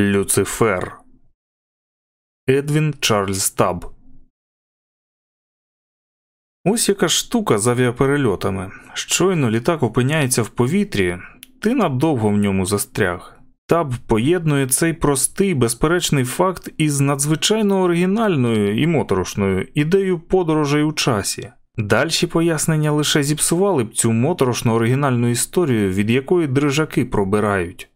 Люцифер Едвін Чарльз Таб. Ось яка штука з авіаперельотами. Щойно літак опиняється в повітрі, ти надовго в ньому застряг. Таб поєднує цей простий, безперечний факт із надзвичайно оригінальною і моторошною ідеєю подорожей у часі. Дальші пояснення лише зіпсували б цю моторошно оригінальну історію, від якої дрижаки пробирають.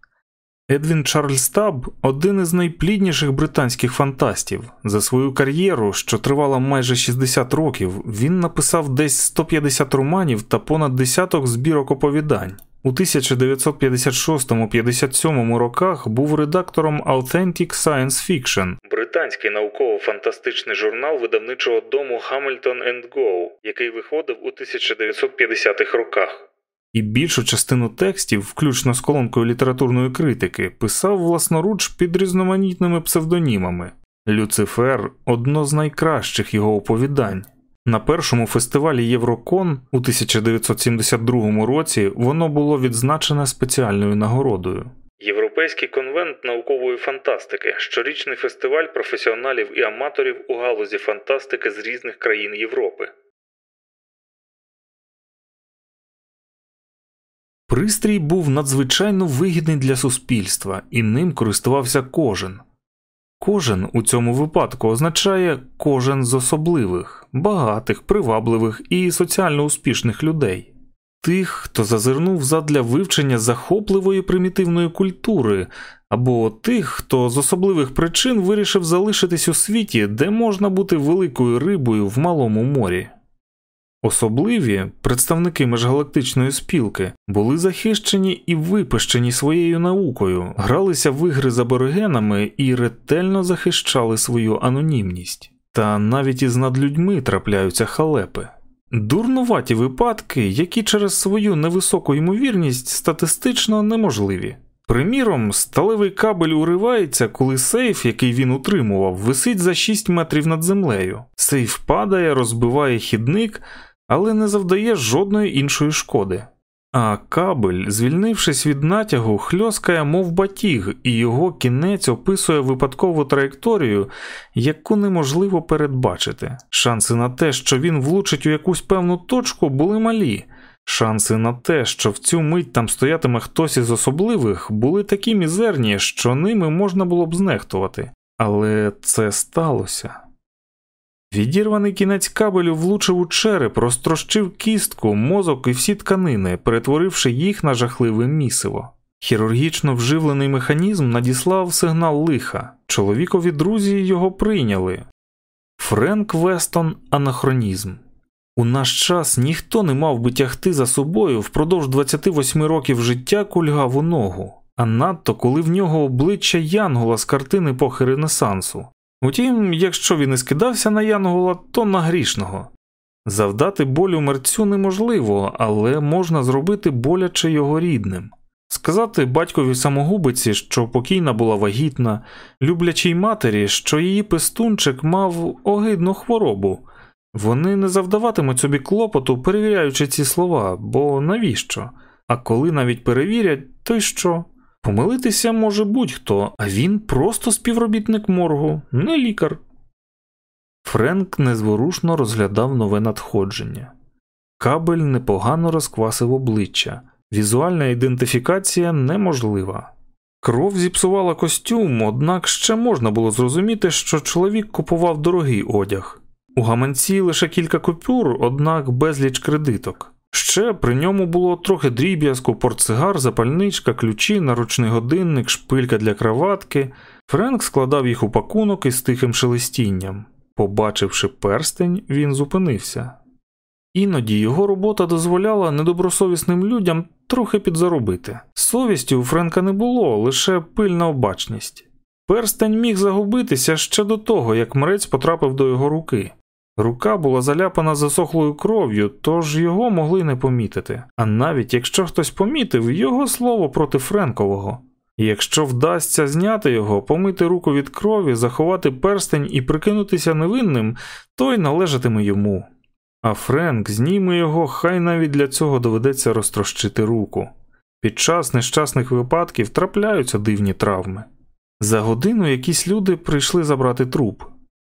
Едвін Чарльз Таб один із найплідніших британських фантастів. За свою кар'єру, що тривала майже 60 років, він написав десь 150 романів та понад десяток збірок оповідань. У 1956-57 роках був редактором Authentic Science Fiction, британський науково-фантастичний журнал видавничого дому Hamilton Go, який виходив у 1950-х роках і більшу частину текстів, включно з колонкою літературної критики, писав власноруч під різноманітними псевдонімами. Люцифер одно з найкращих його оповідань. На першому фестивалі Єврокон у 1972 році воно було відзначене спеціальною нагородою. Європейський конвент наукової фантастики щорічний фестиваль професіоналів і аматорів у галузі фантастики з різних країн Європи. Пристрій був надзвичайно вигідний для суспільства, і ним користувався кожен. Кожен у цьому випадку означає кожен з особливих, багатих, привабливих і соціально успішних людей, тих, хто зазирнув задля вивчення захопливої примітивної культури, або тих, хто з особливих причин вирішив залишитись у світі, де можна бути великою рибою в малому морі. Особливі представники межгалактичної спілки були захищені і випищені своєю наукою, гралися в ігри з аборигенами і ретельно захищали свою анонімність. Та навіть із надлюдьми трапляються халепи. Дурнуваті випадки, які через свою невисоку ймовірність статистично неможливі. Приміром, сталевий кабель уривається, коли сейф, який він утримував, висить за 6 метрів над землею. Сейф падає, розбиває хідник але не завдає жодної іншої шкоди. А кабель, звільнившись від натягу, хльоскає, мов батіг, і його кінець описує випадкову траєкторію, яку неможливо передбачити. Шанси на те, що він влучить у якусь певну точку, були малі. Шанси на те, що в цю мить там стоятиме хтось із особливих, були такі мізерні, що ними можна було б знехтувати. Але це сталося. Відірваний кінець кабелю влучив у череп, розтрощив кістку, мозок і всі тканини, перетворивши їх на жахливе місиво. Хірургічно вживлений механізм надіслав сигнал лиха. Чоловікові друзі його прийняли. Френк Вестон анахронізм. У наш час ніхто не мав би тягти за собою впродовж 28 років життя кульгаву ногу, а надто коли в нього обличчя Янгола з картини епохи Ренесансу. Утім, якщо він і скидався на Янгола, то на грішного. Завдати болю мерцю неможливо, але можна зробити боляче його рідним. Сказати батькові самогубиці, що покійна була вагітна, люблячій матері, що її пестунчик мав огидну хворобу, вони не завдаватимуть собі клопоту, перевіряючи ці слова, бо навіщо? А коли навіть перевірять, то й що? Помилитися може будь-хто, а він просто співробітник моргу, не лікар. Френк незворушно розглядав нове надходження. Кабель непогано розквасив обличчя, візуальна ідентифікація неможлива. Кров зіпсувала костюм, однак ще можна було зрозуміти, що чоловік купував дорогий одяг. У гаманці лише кілька купюр, однак безліч кредиток. Ще при ньому було трохи дріб'язку, портсигар, запальничка, ключі, наручний годинник, шпилька для краватки. Френк складав їх у пакунок із тихим шелестінням. Побачивши перстень, він зупинився. Іноді його робота дозволяла недобросовісним людям трохи підзаробити. Совісті у Френка не було, лише пильна обачність. Перстень міг загубитися ще до того, як мрець потрапив до його руки. Рука була заляпана засохлою кров'ю, тож його могли не помітити. А навіть якщо хтось помітив, його слово проти Френкового. Якщо вдасться зняти його, помити руку від крові, заховати перстень і прикинутися невинним, то й належатиме йому. А Френк зніме його, хай навіть для цього доведеться розтрощити руку. Під час нещасних випадків трапляються дивні травми. За годину якісь люди прийшли забрати труп.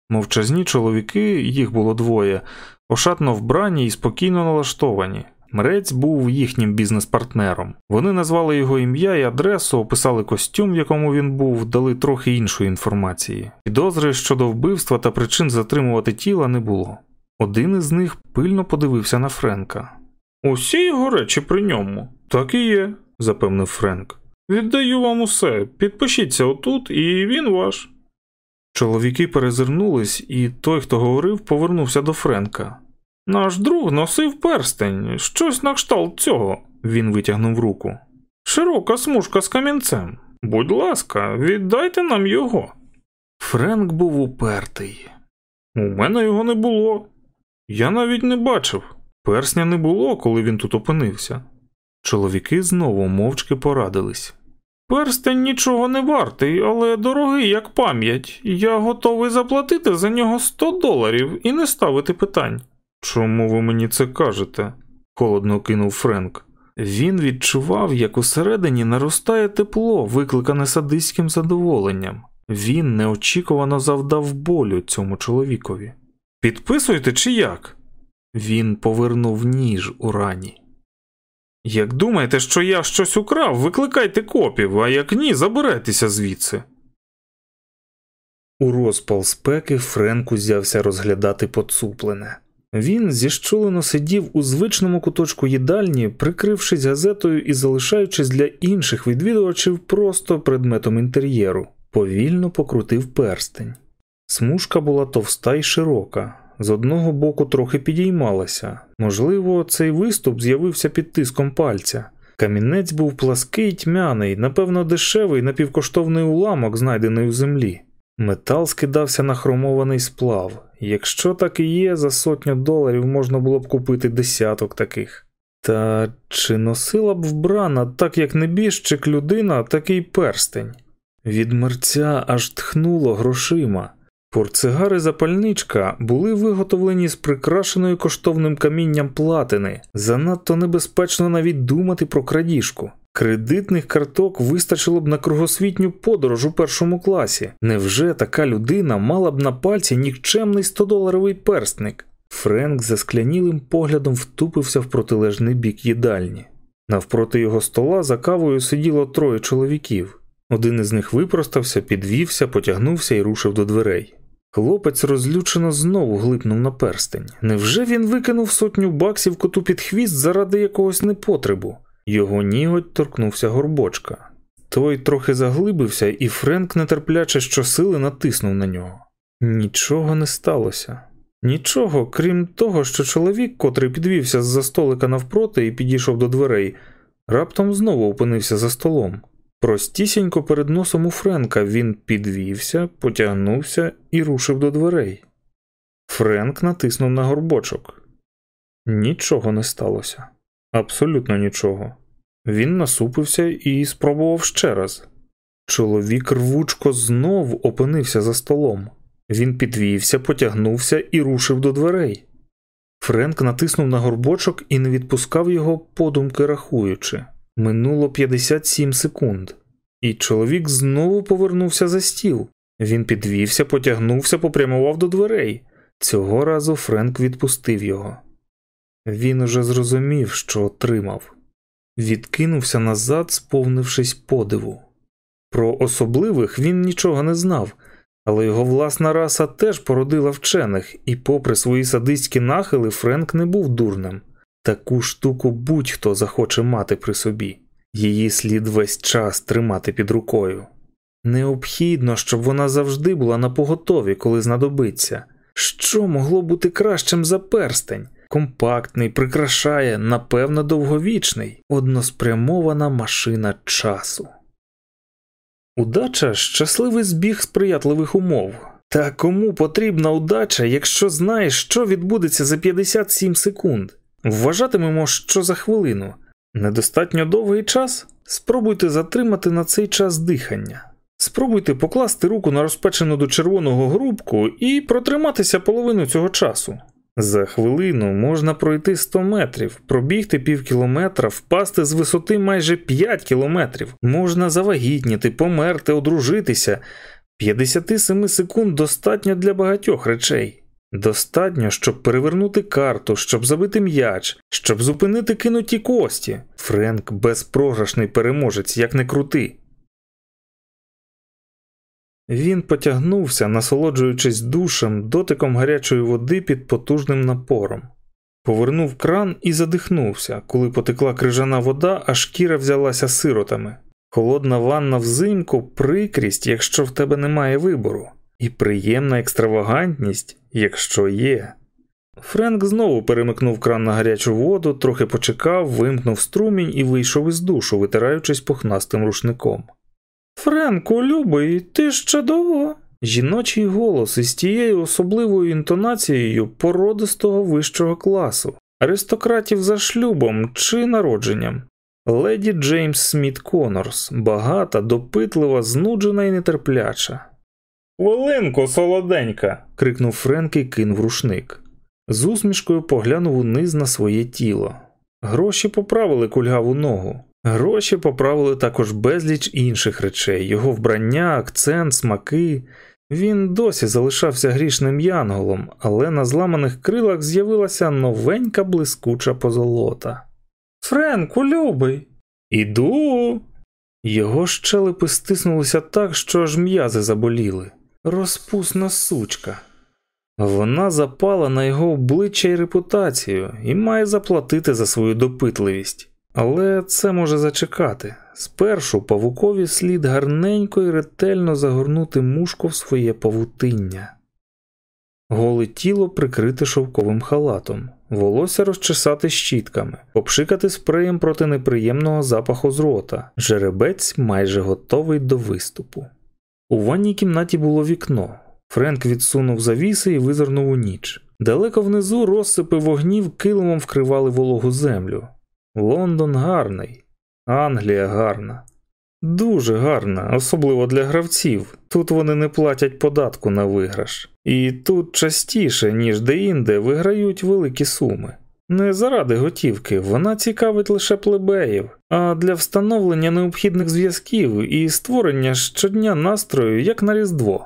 Мовчазні чоловіки, їх було двоє, ошатно вбрані і спокійно налаштовані. Мрець був їхнім бізнес-партнером. Вони назвали його ім'я і адресу, описали костюм, в якому він був, дали трохи іншої інформації. Підозри щодо вбивства та причин затримувати тіла не було. Один із них пильно подивився на Френка. Усі його речі при ньому. Так і є, запевнив Френк. Віддаю вам усе, підпишіться отут, і він ваш. Чоловіки перезирнулись, і той, хто говорив, повернувся до Френка. Наш друг носив перстень, щось на кшталт цього, він витягнув руку. Широка смужка з камінцем. Будь ласка, віддайте нам його. Френк був упертий. У мене його не було. Я навіть не бачив. Персня не було, коли він тут опинився. Чоловіки знову мовчки порадились. Перстень нічого не вартий, але дорогий, як пам'ять. Я готовий заплатити за нього 100 доларів і не ставити питань. Чому ви мені це кажете? холодно кинув Френк. Він відчував, як усередині наростає тепло, викликане садистським задоволенням. Він неочікувано завдав болю цьому чоловікові. Підписуйте чи як? Він повернув ніж у рані. Як думаєте, що я щось украв, викликайте копів, а як ні, забирайтеся звідси. У розпал спеки Френк узявся розглядати поцуплене. Він зіщулено сидів у звичному куточку їдальні, прикрившись газетою і залишаючись для інших відвідувачів просто предметом інтер'єру, повільно покрутив перстень. Смужка була товста й широка, з одного боку трохи підіймалася. Можливо, цей виступ з'явився під тиском пальця. Камінець був плаский тьмяний, напевно, дешевий напівкоштовний уламок, знайдений у землі. Метал скидався на хромований сплав. Якщо так і є, за сотню доларів можна було б купити десяток таких. Та чи носила б вбрана, так як небіжчик людина, такий перстень? Від мерця аж тхнуло грошима. Портсигари запальничка були виготовлені з прикрашеною коштовним камінням платини. Занадто небезпечно навіть думати про крадіжку. Кредитних карток вистачило б на кругосвітню подорож у першому класі. Невже така людина мала б на пальці нікчемний 100-доларовий перстник? Френк за склянілим поглядом втупився в протилежний бік їдальні. Навпроти його стола за кавою сиділо троє чоловіків. Один із них випростався, підвівся, потягнувся і рушив до дверей. Хлопець розлючено знову глипнув на перстень. Невже він викинув сотню баксів коту під хвіст заради якогось непотребу? Його ніготь торкнувся горбочка. Той трохи заглибився, і Френк нетерпляче щосили натиснув на нього. Нічого не сталося. Нічого, крім того, що чоловік, котрий підвівся з за столика навпроти і підійшов до дверей, раптом знову опинився за столом. Простісінько перед носом у Френка він підвівся, потягнувся і рушив до дверей. Френк натиснув на горбочок. Нічого не сталося. Абсолютно нічого. Він насупився і спробував ще раз. Чоловік рвучко знов опинився за столом. Він підвівся, потягнувся і рушив до дверей. Френк натиснув на горбочок і не відпускав його, подумки рахуючи. Минуло 57 секунд, і чоловік знову повернувся за стіл. Він підвівся, потягнувся, попрямував до дверей. Цього разу Френк відпустив його. Він уже зрозумів, що отримав, відкинувся назад, сповнившись подиву. Про особливих він нічого не знав, але його власна раса теж породила вчених, і, попри свої садистські нахили, Френк не був дурним. Таку штуку будь-хто захоче мати при собі, її слід весь час тримати під рукою. Необхідно, щоб вона завжди була на поготові, коли знадобиться. Що могло бути кращим за перстень? Компактний, прикрашає, напевно, довговічний, односпрямована машина часу. Удача щасливий збіг сприятливих умов. Та кому потрібна удача, якщо знаєш, що відбудеться за 57 секунд? Вважатимемо, що за хвилину. Недостатньо довгий час? Спробуйте затримати на цей час дихання. Спробуйте покласти руку на розпечену до червоного грубку і протриматися половину цього часу. За хвилину можна пройти 100 метрів, пробігти пів кілометра, впасти з висоти майже 5 кілометрів, можна завагітніти, померти, одружитися. 57 секунд достатньо для багатьох речей. Достатньо, щоб перевернути карту, щоб забити м'яч, щоб зупинити кинуті кості. Френк безпрограшний переможець, як не крути. Він потягнувся, насолоджуючись душем, дотиком гарячої води під потужним напором. Повернув кран і задихнувся, коли потекла крижана вода, а шкіра взялася сиротами. Холодна ванна взимку прикрість, якщо в тебе немає вибору, і приємна екстравагантність, якщо є. Френк знову перемикнув кран на гарячу воду, трохи почекав, вимкнув струмінь і вийшов із душу, витираючись пухнастим рушником. Френку, любий, ти ще довго? Жіночий голос із тією особливою інтонацією породистого вищого класу, аристократів за шлюбом чи народженням. Леді Джеймс Сміт Конорс, багата, допитлива, знуджена і нетерпляча. Хвилинку, солоденька. крикнув Френк і кинув рушник. З усмішкою поглянув униз на своє тіло. Гроші поправили кульгаву ногу. Гроші поправили також безліч інших речей, його вбрання, акцент, смаки. Він досі залишався грішним янголом, але на зламаних крилах з'явилася новенька блискуча позолота. Френку, любий, іду. Його щелепи стиснулися так, що аж м'язи заболіли. Розпусна сучка. Вона запала на його обличчя і репутацію і має заплатити за свою допитливість. Але це може зачекати. Спершу павукові слід гарненько і ретельно загорнути мушку в своє павутиння. Голе тіло прикрите шовковим халатом, волосся розчесати щітками, обшикати спреєм проти неприємного запаху з рота, жеребець майже готовий до виступу. У ванній кімнаті було вікно. Френк відсунув завіси і визирнув у ніч. Далеко внизу розсипи вогнів килимом вкривали вологу землю. Лондон гарний, Англія гарна, дуже гарна, особливо для гравців. Тут вони не платять податку на виграш, і тут частіше, ніж де-інде, виграють великі суми. Не заради готівки, вона цікавить лише плебеїв, а для встановлення необхідних зв'язків і створення щодня настрою як на Різдво.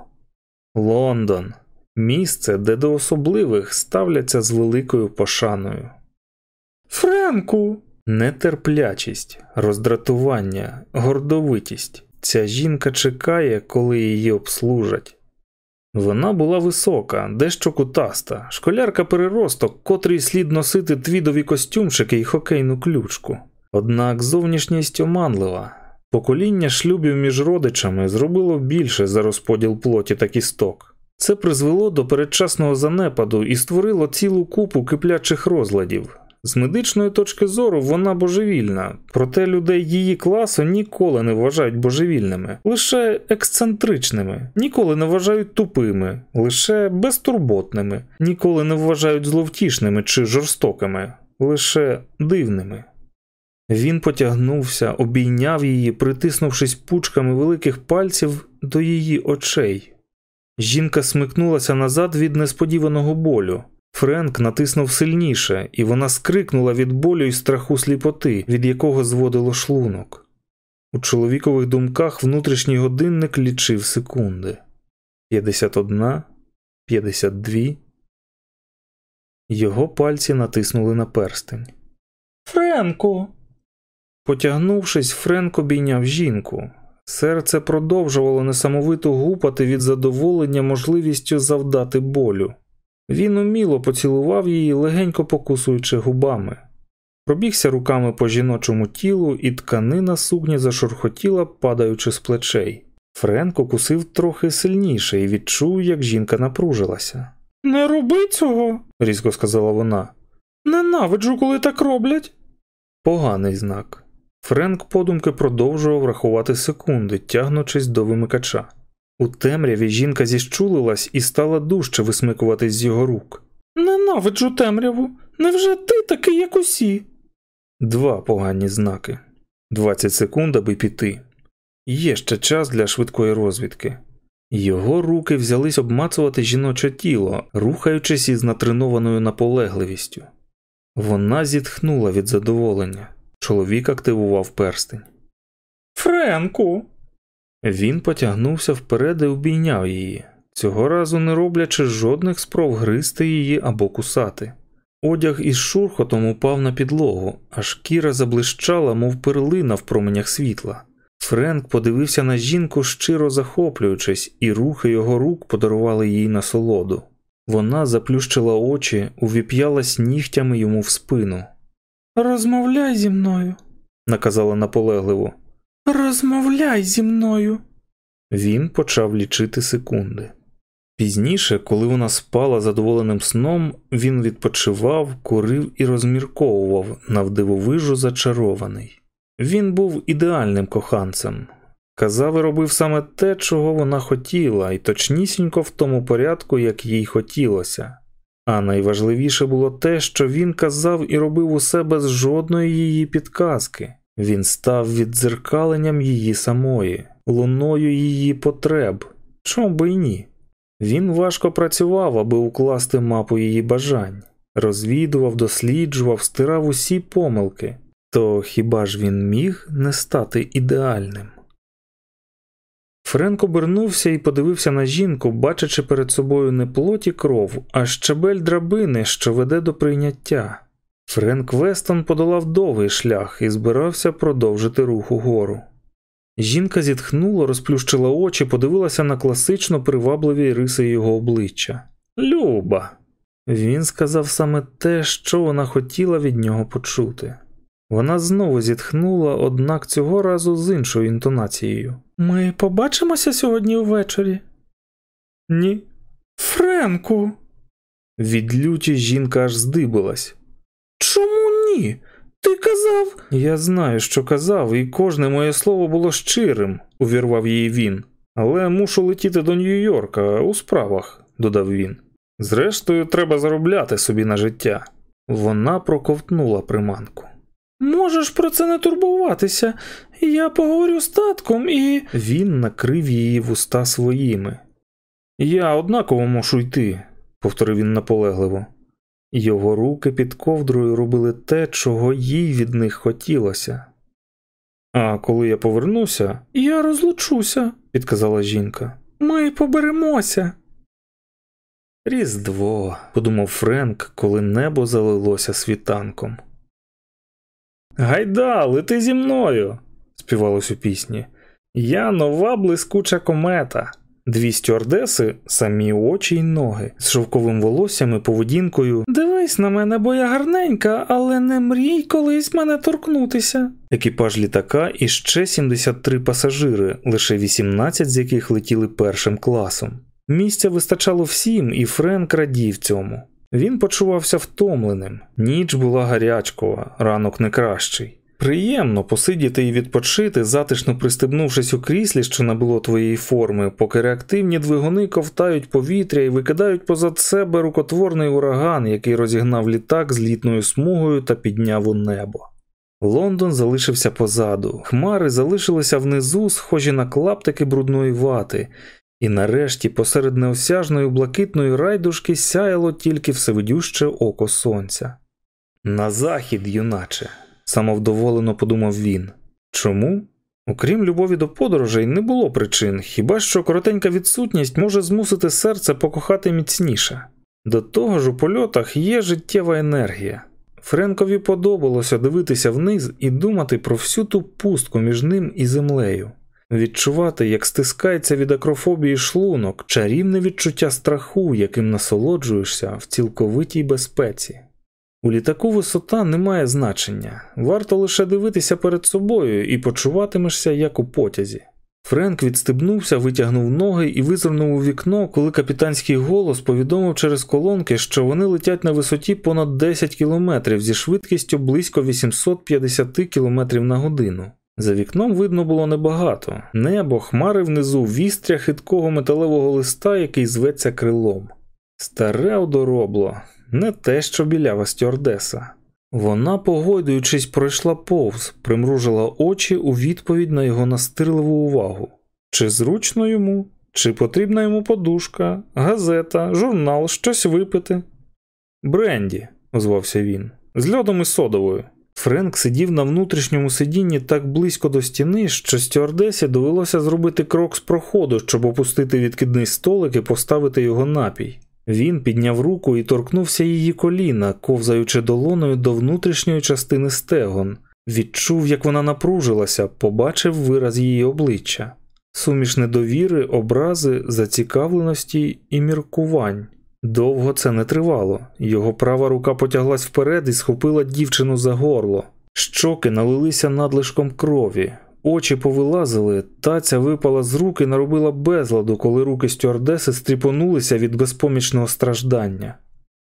Лондон місце, де до особливих ставляться з великою пошаною. Френку. Нетерплячість, роздратування, гордовитість. Ця жінка чекає, коли її обслужать. Вона була висока, дещо кутаста, школярка переросток, котрий слід носити твідові костюмчики і хокейну ключку. Однак зовнішність оманлива. Покоління шлюбів між родичами зробило більше за розподіл плоті та кісток. Це призвело до передчасного занепаду і створило цілу купу киплячих розладів. З медичної точки зору вона божевільна, проте людей її класу ніколи не вважають божевільними, лише ексцентричними, ніколи не вважають тупими, лише безтурботними, ніколи не вважають зловтішними чи жорстокими, лише дивними. Він потягнувся, обійняв її, притиснувшись пучками великих пальців до її очей. Жінка смикнулася назад від несподіваного болю. Френк натиснув сильніше, і вона скрикнула від болю і страху сліпоти, від якого зводило шлунок. У чоловікових думках внутрішній годинник лічив секунди 51, 52. Його пальці натиснули на перстень. Френку. Потягнувшись, Френк обійняв жінку. Серце продовжувало несамовито гупати від задоволення можливістю завдати болю. Він уміло поцілував її, легенько покусуючи губами. Пробігся руками по жіночому тілу, і тканина сукні зашурхотіла, падаючи з плечей. Френк укусив трохи сильніше і відчув, як жінка напружилася. Не роби цього, різко сказала вона. Ненавиджу, коли так роблять. Поганий знак. Френк подумки продовжував рахувати секунди, тягнучись до вимикача. У темряві жінка зіщулилась і стала дужче висмикуватись з його рук. Ненавиджу темряву. Невже ти такий, як усі? Два погані знаки. Двадцять секунд, аби піти. Є ще час для швидкої розвідки. Його руки взялись обмацувати жіноче тіло, рухаючись із натренованою наполегливістю. Вона зітхнула від задоволення. Чоловік активував перстень. Френку. Він потягнувся вперед і обійняв її, цього разу не роблячи жодних спроб гризти її або кусати. Одяг із шурхотом упав на підлогу, а шкіра заблищала, мов перлина в променях світла. Френк подивився на жінку, щиро захоплюючись, і рухи його рук подарували їй насолоду. Вона заплющила очі, увіп'ялась нігтями йому в спину. Розмовляй зі мною, наказала наполегливо. Розмовляй зі мною. Він почав лічити секунди. Пізніше, коли вона спала задоволеним сном, він відпочивав, курив і розмірковував, навдивовижу зачарований. Він був ідеальним коханцем. Казав і робив саме те, чого вона хотіла, і точнісінько в тому порядку, як їй хотілося. А найважливіше було те, що він казав і робив усе без жодної її підказки. Він став віддзеркаленням її самої, луною її потреб, чому би й ні. Він важко працював, аби укласти мапу її бажань, розвідував, досліджував, стирав усі помилки, то хіба ж він міг не стати ідеальним? Френк обернувся і подивився на жінку, бачачи перед собою не плоті кров, а щебель драбини, що веде до прийняття. Френк Вестон подолав довгий шлях і збирався продовжити рух угору. Жінка зітхнула, розплющила очі, подивилася на класично привабливі риси його обличчя. Люба. Він сказав саме те, що вона хотіла від нього почути. Вона знову зітхнула, однак цього разу з іншою інтонацією. Ми побачимося сьогодні ввечері? Ні. Френку. Від люті жінка аж здибилась. Чому ні? Ти казав. Я знаю, що казав, і кожне моє слово було щирим, увірвав її він. Але мушу летіти до Нью-Йорка у справах, додав він. Зрештою, треба заробляти собі на життя. Вона проковтнула приманку. Можеш про це не турбуватися. Я поговорю з татком і. Він накрив її вуста своїми. Я однаково мушу йти, повторив він наполегливо. Його руки під ковдрою робили те, чого їй від них хотілося. А коли я повернуся, я розлучуся, підказала жінка. Ми поберемося. Різдво, подумав Френк, коли небо залилося світанком. Гайда, лети зі мною, співалось у пісні. Я нова блискуча комета. Дві стюардеси, самі очі й ноги, з шовковим волоссям і поведінкою. Дивись на мене, бо я гарненька, але не мрій колись мене торкнутися. Екіпаж літака і ще 73 пасажири, лише 18 з яких летіли першим класом. Місця вистачало всім, і Френк радів цьому. Він почувався втомленим, ніч була гарячкова, ранок не кращий. Приємно посидіти і відпочити, затишно пристебнувшись у кріслі, що набуло твоєї форми, поки реактивні двигуни ковтають повітря і викидають позад себе рукотворний ураган, який розігнав літак з літною смугою та підняв у небо. Лондон залишився позаду, хмари залишилися внизу, схожі на клаптики брудної вати, і нарешті посеред неосяжної блакитної райдушки сяяло тільки всевидюще око сонця. На захід, юначе самовдоволено подумав він. Чому? Окрім любові до подорожей, не було причин, хіба що коротенька відсутність може змусити серце покохати міцніше. До того ж у польотах є життєва енергія. Френкові подобалося дивитися вниз і думати про всю ту пустку між ним і землею, відчувати, як стискається від акрофобії шлунок, чарівне відчуття страху, яким насолоджуєшся в цілковитій безпеці. У літаку висота не має значення, варто лише дивитися перед собою і почуватимешся як у потязі. Френк відстебнувся, витягнув ноги і визирнув у вікно, коли капітанський голос повідомив через колонки, що вони летять на висоті понад 10 кілометрів зі швидкістю близько 850 км на годину. За вікном видно було небагато небо, хмари внизу, вістря хиткого металевого листа, який зветься крилом. Старе одоробло, не те, що білява стюардеса. Вона, погойдуючись, пройшла повз, примружила очі у відповідь на його настирливу увагу. Чи зручно йому? Чи потрібна йому подушка, газета, журнал, щось випити? Бренді, озвався він, з льодом і содовою. Френк сидів на внутрішньому сидінні так близько до стіни, що стюардесі довелося зробити крок з проходу, щоб опустити відкидний столик і поставити його напій. Він підняв руку і торкнувся її коліна, ковзаючи долоною до внутрішньої частини стегон. Відчув, як вона напружилася, побачив вираз її обличчя, суміш недовіри, образи, зацікавленості і міркувань. Довго це не тривало. Його права рука потяглась вперед і схопила дівчину за горло. Щоки налилися надлишком крові, очі повилазили, таця випала з рук і наробила безладу, коли руки стюардеси стріпонулися від безпомічного страждання.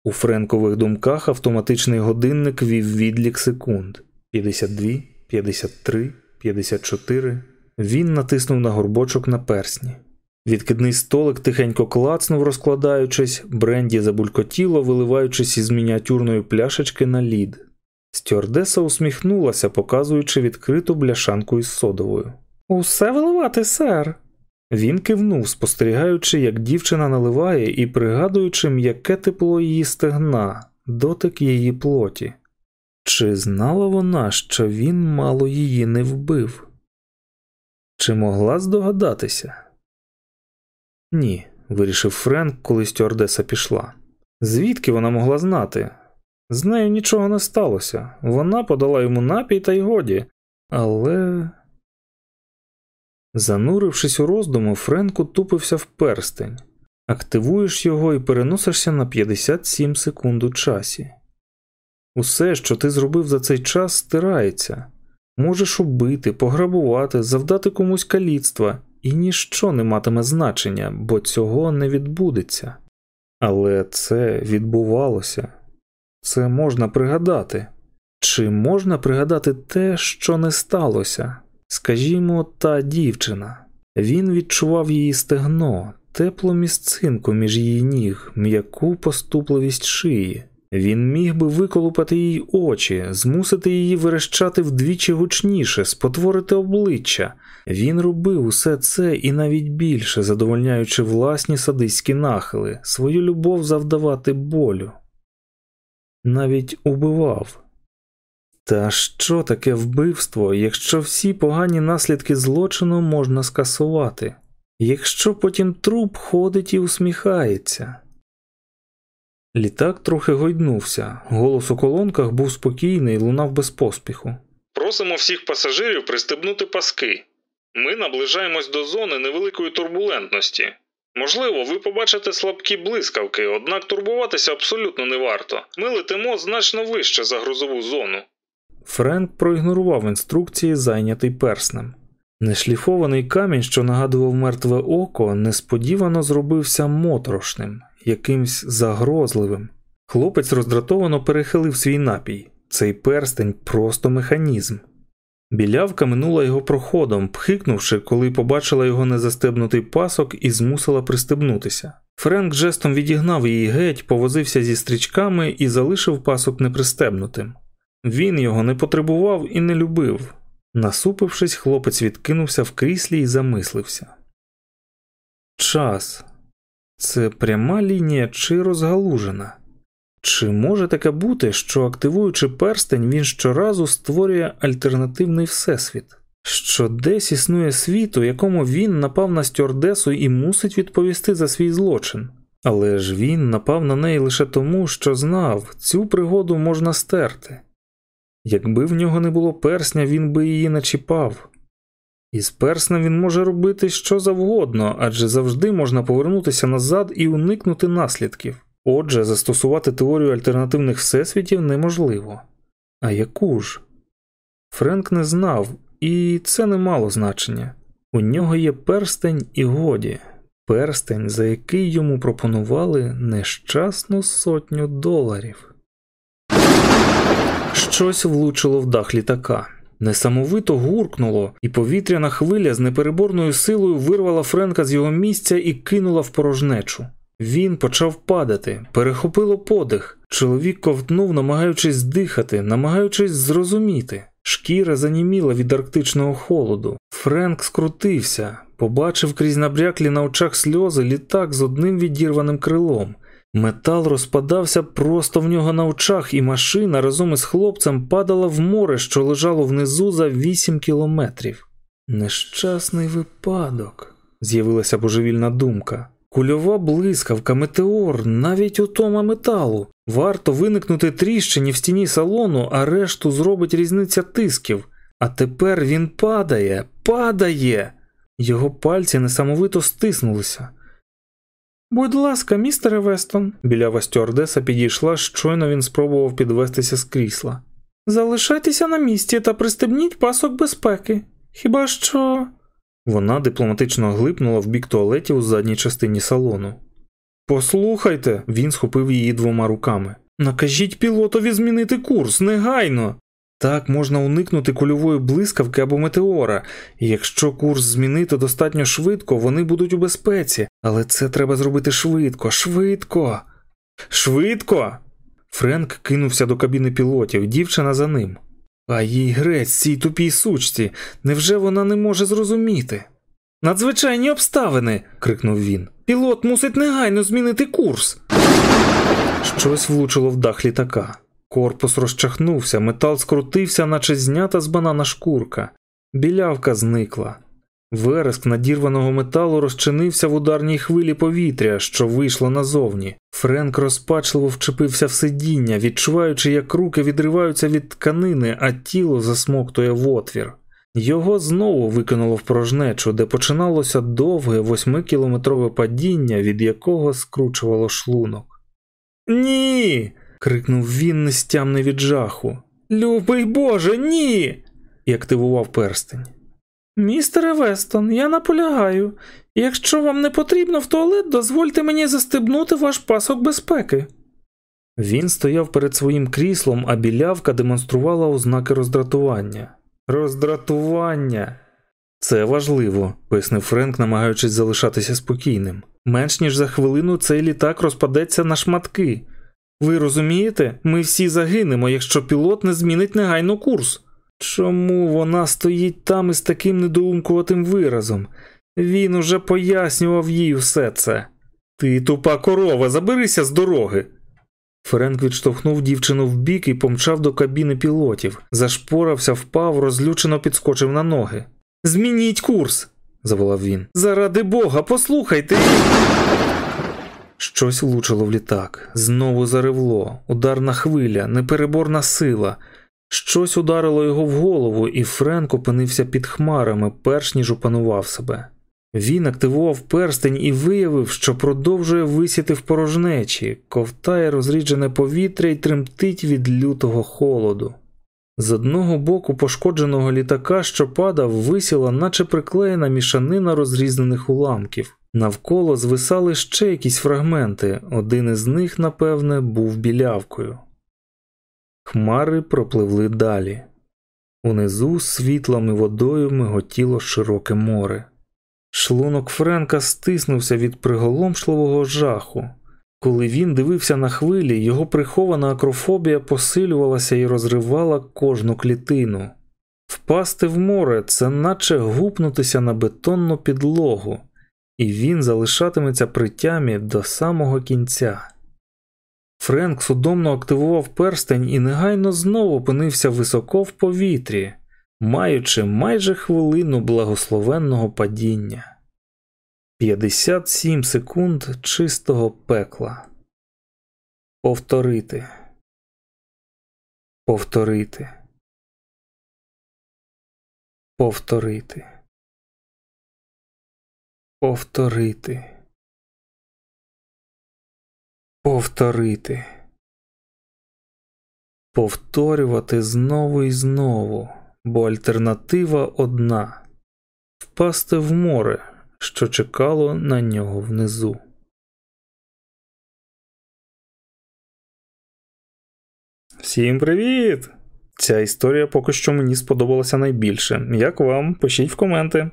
У Френкових думках автоматичний годинник вів відлік секунд 52, 53, 54. Він натиснув на горбочок на персні. Відкидний столик тихенько клацнув, розкладаючись, бренді забулькотіло, виливаючись із мініатюрної пляшечки на лід. Стюардеса усміхнулася, показуючи відкриту бляшанку із содовою. Усе виливати, сер. Він кивнув, спостерігаючи, як дівчина наливає і пригадуючи м'яке тепло її стегна, дотик її плоті. Чи знала вона, що він мало її не вбив? Чи могла здогадатися? Ні, вирішив Френк, коли стюардеса пішла. Звідки вона могла знати? З нею нічого не сталося. Вона подала йому напій та й годі, але. Занурившись у роздуму, Френк утупився в перстень. Активуєш його і переносишся на 57 секунд у часі. Усе, що ти зробив за цей час, стирається. Можеш убити, пограбувати, завдати комусь каліцтва, і ніщо не матиме значення, бо цього не відбудеться. Але це відбувалося. Це можна пригадати. Чи можна пригадати те, що не сталося? Скажімо, та дівчина. Він відчував її стегно, теплу місцинку між її ніг, м'яку поступливість шиї. Він міг би виколупати їй очі, змусити її верещати вдвічі гучніше, спотворити обличчя. Він робив усе це і навіть більше, задовольняючи власні садиські нахили, свою любов завдавати болю. Навіть убивав. Та що таке вбивство, якщо всі погані наслідки злочину можна скасувати, якщо потім труп ходить і усміхається? Літак трохи гойднувся, голос у колонках був спокійний, лунав без поспіху. Просимо всіх пасажирів пристебнути паски. Ми наближаємось до зони невеликої турбулентності. Можливо, ви побачите слабкі блискавки, однак турбуватися абсолютно не варто. Ми летимо значно вище за грузову зону. Френк проігнорував інструкції, зайнятий перснем. Нешліфований камінь, що нагадував мертве око, несподівано зробився моторошним, якимсь загрозливим. Хлопець роздратовано перехилив свій напій. Цей перстень просто механізм. Білявка минула його проходом, пхикнувши, коли побачила його незастебнутий пасок і змусила пристебнутися. Френк жестом відігнав її геть, повозився зі стрічками і залишив пасок непристебнутим. Він його не потребував і не любив. Насупившись, хлопець відкинувся в кріслі і замислився. Час це пряма лінія чи розгалужена? Чи може таке бути, що активуючи перстень, він щоразу створює альтернативний всесвіт, що десь існує світ, у якому він напав на стюардесу і мусить відповісти за свій злочин? Але ж він напав на неї лише тому, що знав, цю пригоду можна стерти. Якби в нього не було персня, він би її начіпав. Із перснем він може робити що завгодно, адже завжди можна повернутися назад і уникнути наслідків. Отже, застосувати теорію альтернативних всесвітів неможливо. А яку ж? Френк не знав, і це не мало значення. У нього є перстень і годі, перстень, за який йому пропонували нещасну сотню доларів. Щось влучило в дах літака. Несамовито гуркнуло, і повітряна хвиля з непереборною силою вирвала Френка з його місця і кинула в порожнечу. Він почав падати, перехопило подих. Чоловік ковтнув, намагаючись дихати, намагаючись зрозуміти. Шкіра заніміла від арктичного холоду. Френк скрутився, побачив крізь набряклі на очах сльози літак з одним відірваним крилом. Метал розпадався просто в нього на очах, і машина разом із хлопцем падала в море, що лежало внизу за вісім кілометрів. Нещасний випадок, з'явилася божевільна думка. Кульова блискавка, метеор, навіть утома металу. Варто виникнути тріщині в стіні салону, а решту зробить різниця тисків. А тепер він падає, падає. Його пальці несамовито стиснулися. Будь ласка, містере Вестон, білява стюардеса підійшла, щойно він спробував підвестися з крісла. Залишайтеся на місці та пристебніть пасок безпеки. Хіба що. Вона дипломатично глипнула в бік туалетів у задній частині салону. Послухайте, він схопив її двома руками. Накажіть пілотові змінити курс, негайно. Так можна уникнути кульової блискавки або метеора, якщо курс змінити достатньо швидко, вони будуть у безпеці, але це треба зробити швидко, швидко. Швидко. Френк кинувся до кабіни пілотів, дівчина за ним. А їй грець цій тупій сучці, невже вона не може зрозуміти? Надзвичайні обставини. крикнув він. Пілот мусить негайно змінити курс. Щось влучило в дах літака. Корпус розчахнувся, метал скрутився, наче знята з банана шкурка. Білявка зникла. Вереск надірваного металу розчинився в ударній хвилі повітря, що вийшло назовні. Френк розпачливо вчепився в сидіння, відчуваючи, як руки відриваються від тканини, а тіло засмоктує в отвір. Його знову викинуло в порожнечу, де починалося довге восьмикілометрове падіння, від якого скручувало шлунок. Ні крикнув він нестямний від жаху. Любий Боже, ні. і активував перстень. Містере Вестон, я наполягаю. Якщо вам не потрібно в туалет, дозвольте мені застебнути ваш пасок безпеки. Він стояв перед своїм кріслом, а білявка демонструвала ознаки роздратування. Роздратування. Це важливо, пояснив Френк, намагаючись залишатися спокійним. Менш ніж за хвилину цей літак розпадеться на шматки. Ви розумієте, ми всі загинемо, якщо пілот не змінить негайно курс. Чому вона стоїть там із таким недоумкуватим виразом? Він уже пояснював їй усе це. Ти тупа корова, заберися з дороги. Френк відштовхнув дівчину вбік і помчав до кабіни пілотів, зашпорався, впав, розлючено підскочив на ноги. Змініть курс, заволав він. Заради бога, послухайте. Щось влучило в літак, знову заревло, ударна хвиля, непереборна сила. Щось ударило його в голову, і Френк опинився під хмарами, перш ніж опанував себе. Він активував перстень і виявив, що продовжує висіти в порожнечі, ковтає розріджене повітря і тремтить від лютого холоду. З одного боку пошкодженого літака, що падав, висіла, наче приклеєна мішанина розрізнених уламків. Навколо звисали ще якісь фрагменти, один із них, напевне, був білявкою. Хмари пропливли далі. Унизу світлом і водою миготіло широке море. Шлунок Френка стиснувся від приголомшливого жаху. Коли він дивився на хвилі, його прихована акрофобія посилювалася і розривала кожну клітину. Впасти в море це наче гупнутися на бетонну підлогу і він залишатиметься при тямі до самого кінця. Френк судомно активував перстень і негайно знову опинився високо в повітрі, маючи майже хвилину благословенного падіння. 57 секунд чистого пекла. Повторити. Повторити. Повторити. Повторити. Повторити. Повторювати знову і знову, бо альтернатива одна впасти в море, що чекало на нього внизу. Всім привіт! Ця історія поки що мені сподобалася найбільше. Як вам? Пишіть в коменти.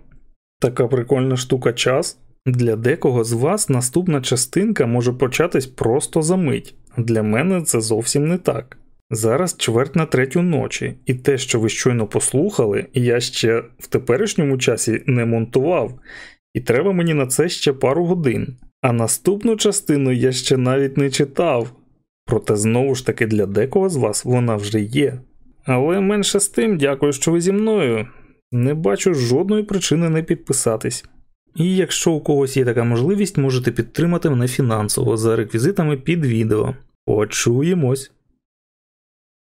Така прикольна штука час. Для декого з вас наступна частинка може початись просто за мить. Для мене це зовсім не так. Зараз чверть на третю ночі, і те, що ви щойно послухали, я ще в теперішньому часі не монтував, і треба мені на це ще пару годин. А наступну частину я ще навіть не читав. Проте знову ж таки для декого з вас вона вже є. Але менше з тим, дякую, що ви зі мною. Не бачу жодної причини не підписатись. І якщо у когось є така можливість, можете підтримати мене фінансово за реквізитами під відео. Почуємось!